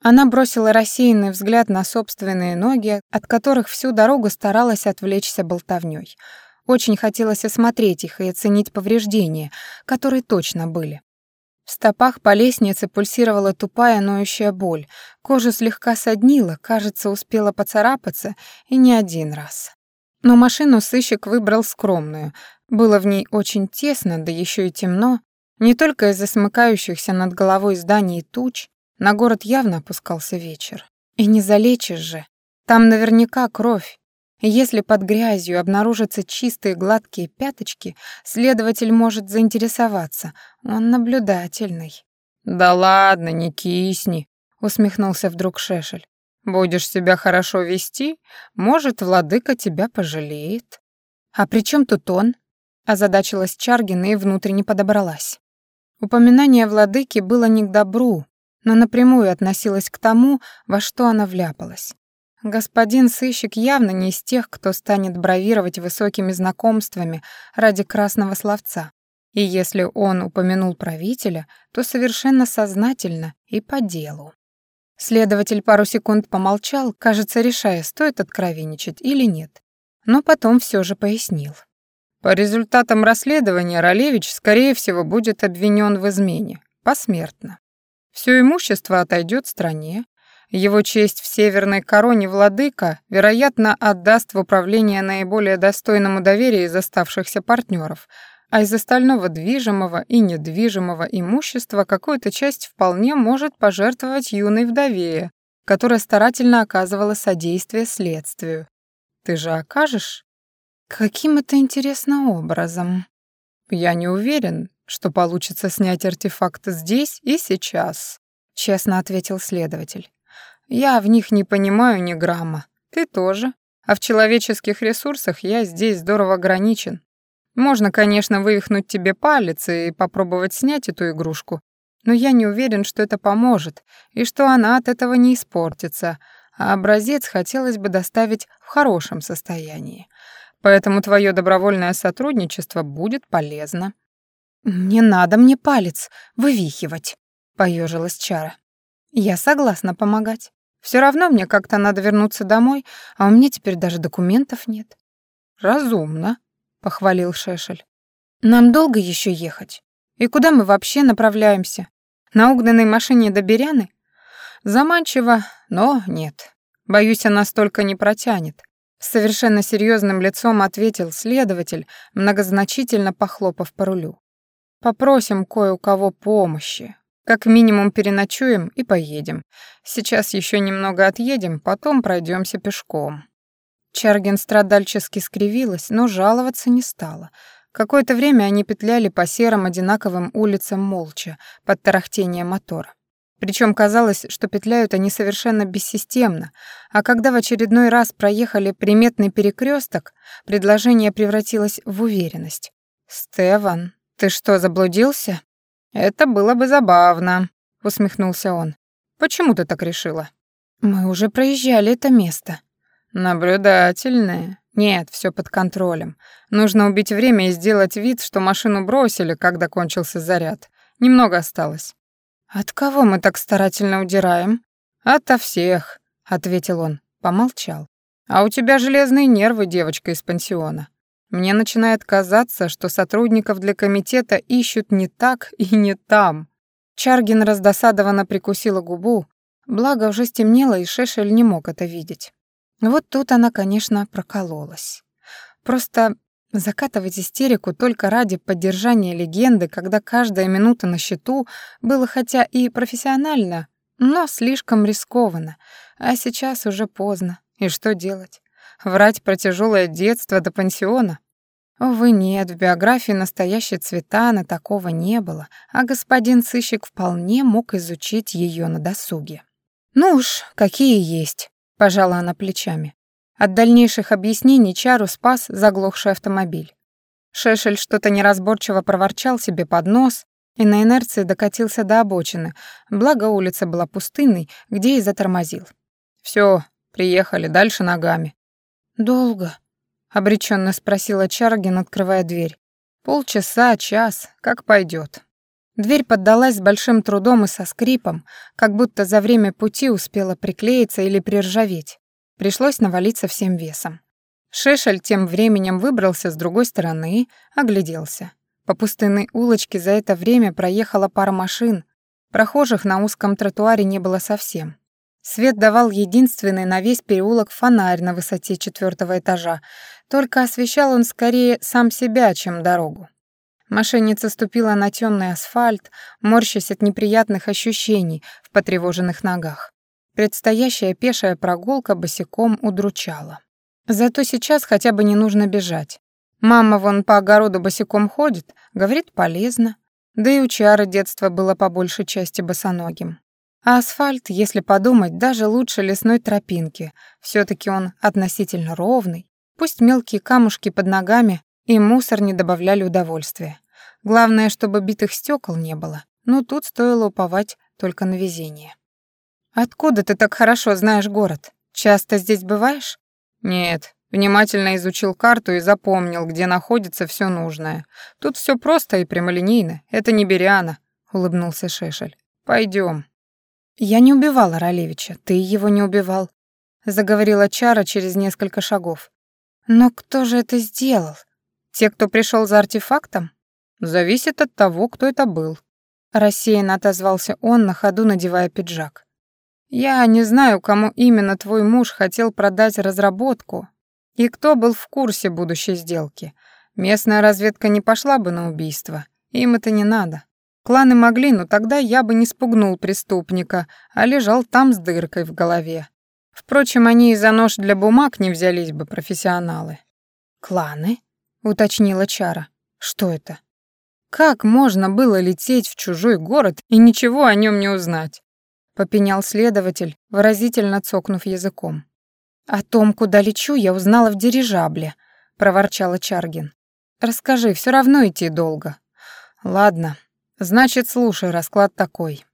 Она бросила рассеянный взгляд на собственные ноги, от которых всю дорогу старалась отвлечься болтовнёй. Очень хотелось осмотреть их и оценить повреждения, которые точно были. В стопах по лестнице пульсировала тупая ноющая боль, кожа слегка соднила, кажется, успела поцарапаться, и не один раз. Но машину сыщик выбрал скромную. Было в ней очень тесно, да еще и темно. Не только из-за смыкающихся над головой зданий туч, на город явно опускался вечер. И не залечишь же. Там наверняка кровь, если под грязью обнаружатся чистые гладкие пяточки, следователь может заинтересоваться. Он наблюдательный. «Да ладно, не кисни», — усмехнулся вдруг Шешель. «Будешь себя хорошо вести, может, владыка тебя пожалеет». «А при чем тут он?» — озадачилась Чаргина и внутренне подобралась. Упоминание владыки было не к добру, но напрямую относилось к тому, во что она вляпалась. Господин сыщик явно не из тех, кто станет бравировать высокими знакомствами ради красного словца. И если он упомянул правителя, то совершенно сознательно и по делу. Следователь пару секунд помолчал, кажется, решая, стоит откровенничать или нет. Но потом все же пояснил. По результатам расследования Ролевич, скорее всего, будет обвинен в измене, посмертно. Все имущество отойдет стране, его честь в Северной Короне владыка, вероятно, отдаст в управление наиболее достойному доверия из оставшихся партнеров, а из остального движимого и недвижимого имущества какую-то часть вполне может пожертвовать юной вдове, которая старательно оказывала содействие следствию. Ты же окажешь? Каким это интересным образом? Я не уверен, что получится снять артефакт здесь и сейчас, честно ответил следователь. Я в них не понимаю ни грамма. Ты тоже. А в человеческих ресурсах я здесь здорово ограничен. Можно, конечно, вывихнуть тебе палец и попробовать снять эту игрушку, но я не уверен, что это поможет, и что она от этого не испортится, а образец хотелось бы доставить в хорошем состоянии. Поэтому твое добровольное сотрудничество будет полезно. «Не надо мне палец вывихивать», — поежилась Чара. «Я согласна помогать. Все равно мне как-то надо вернуться домой, а у меня теперь даже документов нет. Разумно, похвалил Шешель. Нам долго еще ехать? И куда мы вообще направляемся? На угнанной машине до Беряны? Заманчиво, но нет. Боюсь, она столько не протянет. Совершенно серьезным лицом ответил следователь, многозначительно похлопав по рулю. Попросим кое у кого помощи. Как минимум переночуем и поедем. Сейчас еще немного отъедем, потом пройдемся пешком». Чаргин страдальчески скривилась, но жаловаться не стала. Какое-то время они петляли по серым одинаковым улицам молча, под тарахтение мотора. Причем казалось, что петляют они совершенно бессистемно, а когда в очередной раз проехали приметный перекресток, предложение превратилось в уверенность. «Стеван, ты что, заблудился?» «Это было бы забавно», — усмехнулся он. «Почему ты так решила?» «Мы уже проезжали это место». «Наблюдательная. Нет, все под контролем. Нужно убить время и сделать вид, что машину бросили, когда кончился заряд. Немного осталось». «От кого мы так старательно удираем?» «Ото всех», — ответил он, помолчал. «А у тебя железные нервы, девочка из пансиона. Мне начинает казаться, что сотрудников для комитета ищут не так и не там. Чаргин раздосадованно прикусила губу, Благо уже стемнело, и Шешель не мог это видеть. Вот тут она, конечно, прокололась. Просто закатывать истерику только ради поддержания легенды, когда каждая минута на счету, было хотя и профессионально, но слишком рискованно. А сейчас уже поздно. И что делать? Врать про тяжелое детство до пансиона? Увы, нет, в биографии настоящей Цветаны такого не было, а господин сыщик вполне мог изучить ее на досуге. «Ну уж, какие есть», — пожала она плечами. От дальнейших объяснений Чару спас заглохший автомобиль. Шешель что-то неразборчиво проворчал себе под нос и на инерции докатился до обочины, благо улица была пустынной, где и затормозил. Все, приехали, дальше ногами». «Долго?» — обреченно спросила Чаргин, открывая дверь. «Полчаса, час, как пойдет. Дверь поддалась с большим трудом и со скрипом, как будто за время пути успела приклеиться или приржаветь. Пришлось навалиться всем весом. Шешель тем временем выбрался с другой стороны, огляделся. По пустынной улочке за это время проехала пара машин. Прохожих на узком тротуаре не было совсем. Свет давал единственный на весь переулок фонарь на высоте четвертого этажа, только освещал он скорее сам себя, чем дорогу. Мошенница ступила на темный асфальт, морщась от неприятных ощущений в потревоженных ногах. Предстоящая пешая прогулка босиком удручала. Зато сейчас хотя бы не нужно бежать. Мама вон по огороду босиком ходит, говорит, полезно. Да и у Чары детство было по большей части босоногим. А асфальт, если подумать, даже лучше лесной тропинки. все таки он относительно ровный. Пусть мелкие камушки под ногами и мусор не добавляли удовольствия. Главное, чтобы битых стекол не было. Но тут стоило уповать только на везение. «Откуда ты так хорошо знаешь город? Часто здесь бываешь?» «Нет, внимательно изучил карту и запомнил, где находится все нужное. Тут все просто и прямолинейно. Это не Бериана», — улыбнулся Шешель. Пойдем. «Я не убивала Ролевича, ты его не убивал», — заговорила Чара через несколько шагов. «Но кто же это сделал? Те, кто пришел за артефактом?» «Зависит от того, кто это был», — рассеянно отозвался он, на ходу надевая пиджак. «Я не знаю, кому именно твой муж хотел продать разработку и кто был в курсе будущей сделки. Местная разведка не пошла бы на убийство, им это не надо. Кланы могли, но тогда я бы не спугнул преступника, а лежал там с дыркой в голове. Впрочем, они и за нож для бумаг не взялись бы профессионалы. «Кланы?» — уточнила Чара. «Что это?» Как можно было лететь в чужой город и ничего о нем не узнать? Попенял следователь, выразительно цокнув языком. О том, куда лечу, я узнала в дирижабле, проворчала Чаргин. Расскажи, все равно идти долго. Ладно, значит, слушай, расклад такой.